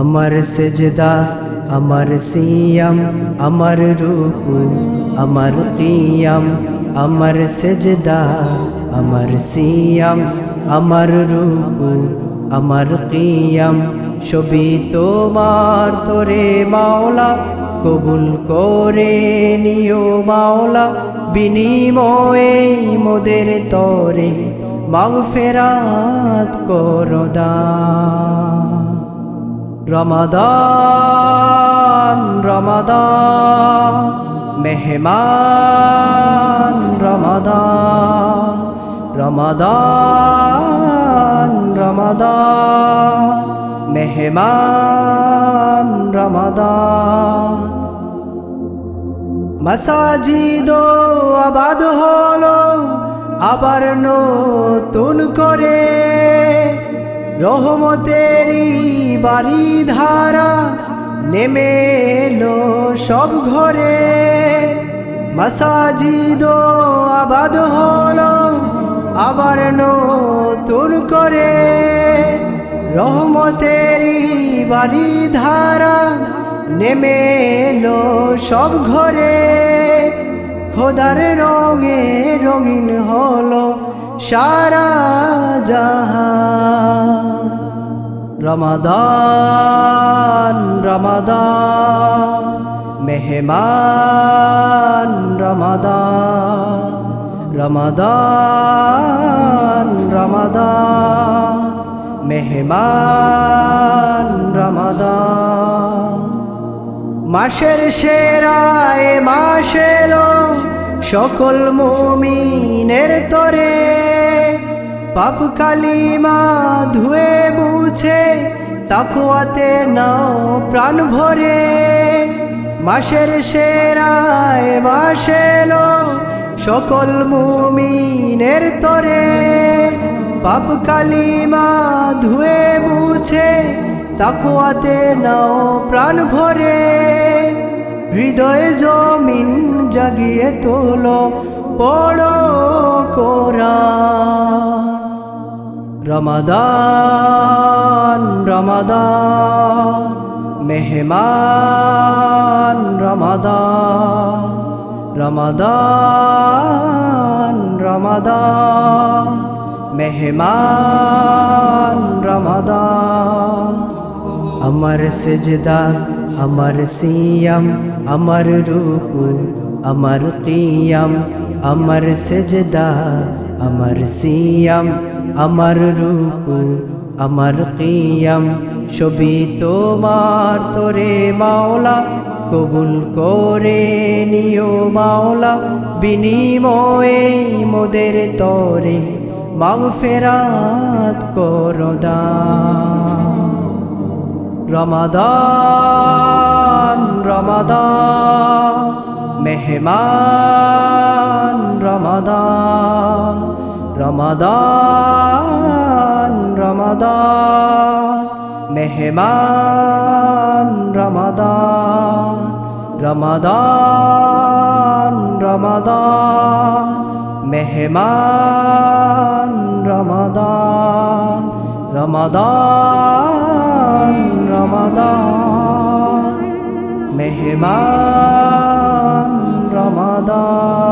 আমার সেজদা, আমার সিয়াম, আমার রূপু, আমার কিয়াম, আমার সেজদা, আমার সিয়াম, আমার রূপু, আমার কিয়াম। সবই তোমার তোরে মাওলা, কবুল করে নিও মাওলা। বিনিময়ে মোদের তরে মাগফেরাত করদা রমাদান রমাদান মেহমান রমাদান রমাদান রমাদান মেহমান রমাদান। মাসাজিদ আবাদ হলো আবার নতুন করে। রহমতেরই বাড়ি ধারা নেমে এলো সব ঘরে। মাসাজিদ আবাদ হলো আবার নতুন করে। রহমতেরই বাড়ি ধারা নেমে এলো সব ঘরে। খোদার রঙে রঙিন হলো সারা জাহান। রমাদান রমাদান মেহমান রমাদান। রমাদান রমাদান মেহমান রমাদান। মাসের সেরায় মাস এলো। সকল মমিনের তরে পাপ কালিমা ধুয়ে বুঝে তাকুয়াতে নাও প্রাণ ভরে। মাসের সেরায় মাস এলো সকল মুমিনের তরে। পাপ কালিমা ধুয়ে মুছে তাকুয়াতে নাও প্রাণ ভরে। হৃদয় জমিন জাগিয়ে তোলো পড়ো কোরআন। রমাদান রমাদান, মেহমান, রমাদান রমাদান রমাদান, মেহমান, রমাদান। আমার সেজদা, আমার সিয়াম, আমার রূপু আমার কিয়াম আমার সেজদা আমার সিয়াম আমার রূপু আমার কিয়াম সবই তোমার তোরে মাওলা কবুল করে নিও মাওলা বিনিময়ে মোদের তরে মাগফেরাত করদা রমাদান রমাদান মেহমান রমাদান রমাদান রমাদান মেহমান রমাদান রমাদান রমাদান মেহমান রমাদান রমাদান রমাদান মেহমান দাদা